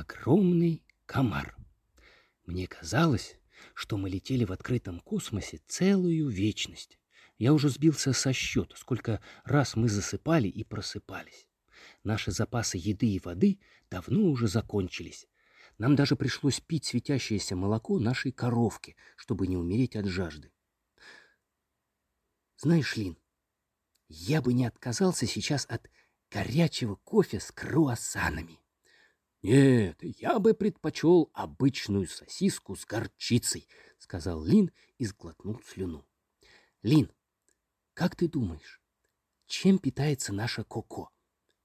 огромный комар. Мне казалось, что мы летели в открытом космосе целую вечность. Я уже сбился со счета, сколько раз мы засыпали и просыпались. Наши запасы еды и воды давно уже закончились. Нам даже пришлось пить светящееся молоко нашей коровки, чтобы не умереть от жажды. Знаешь, Лин, я бы не отказался сейчас от горячего кофе с круассанами. Нет, я бы предпочел обычную сосиску с горчицей, сказал Лин и сглотнул слюну. Лин, как ты думаешь, чем питается наша Коко?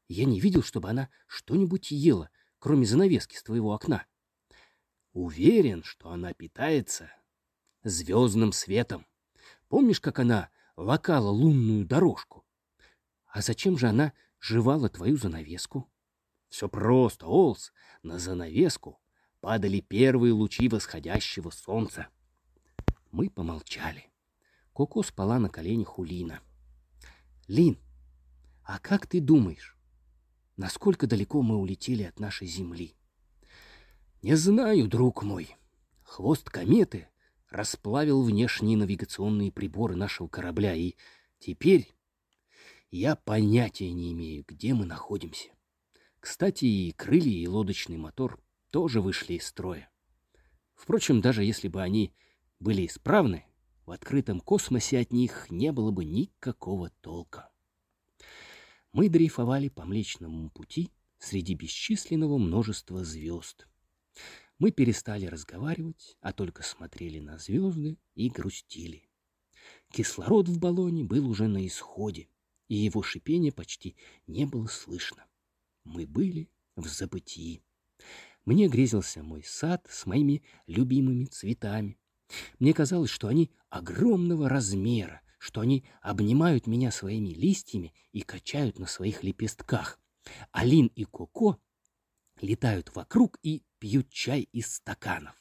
Я не видел, чтобы она что-нибудь ела, кроме занавески с твоего окна. Уверен, что она питается звездным светом. Помнишь, как она лакала лунную дорожку? А зачем же она жевала твою занавеску? Все просто, Олс. На занавеску падали первые лучи восходящего солнца. Мы помолчали. Коко спала на коленях у Лина. Лин, а как ты думаешь, насколько далеко мы улетели от нашей Земли? Не знаю, друг мой. Хвост кометы расплавил внешние навигационные приборы нашего корабля, и теперь я понятия не имею, где мы находимся. Кстати, и крылья, и лодочный мотор тоже вышли из строя. Впрочем, даже если бы они были исправны, в открытом космосе от них не было бы никакого толка. Мы дрейфовали по Млечному пути среди бесчисленного множества звезд. Мы перестали разговаривать, а только смотрели на звезды и грустили. Кислород в баллоне был уже на исходе, и его шипение почти не было слышно. Мы были в забытии. Мне грезился мой сад с моими любимыми цветами. Мне казалось, что они огромного размера, что они обнимают меня своими листьями и качают на своих лепестках. Алин и Коко летают вокруг и пьют чай из стаканов.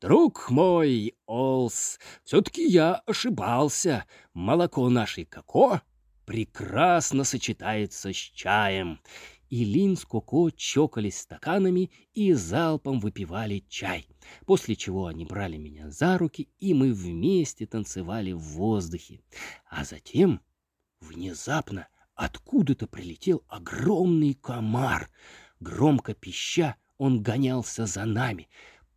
Друг мой, Олс, все-таки я ошибался. Молоко нашей Коко прекрасно сочетается с чаем. И Лин с Коко чокались стаканами и залпом выпивали чай, после чего они брали меня за руки, и мы вместе танцевали в воздухе. А затем, внезапно, откуда-то прилетел огромный комар. Громко пища, он гонялся за нами,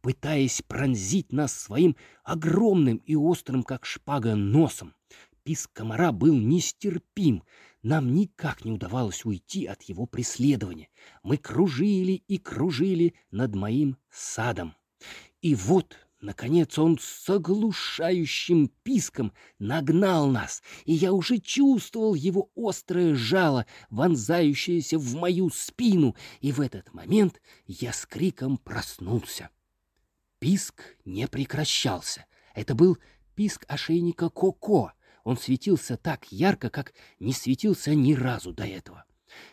пытаясь пронзить нас своим огромным и острым, как шпага, носом. Писк комара был нестерпим. Нам никак не удавалось уйти от его преследования. Мы кружили и кружили над моим садом. И вот, наконец, он с оглушающим писком нагнал нас, и я уже чувствовал его острое жало, вонзающееся в мою спину, и в этот момент я с криком проснулся. Писк не прекращался. Это был писк ошейника Коко — он светился так ярко, как не светился ни разу до этого.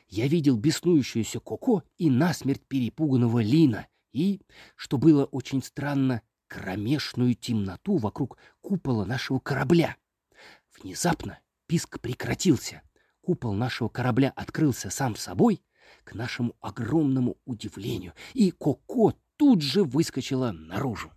Я видел беснующуюся Коко и насмерть перепуганного Лина, и, что было очень странно, кромешную темноту вокруг купола нашего корабля. Внезапно писк прекратился. Купол нашего корабля открылся сам собой, к нашему огромному удивлению, и Коко тут же выскочила наружу.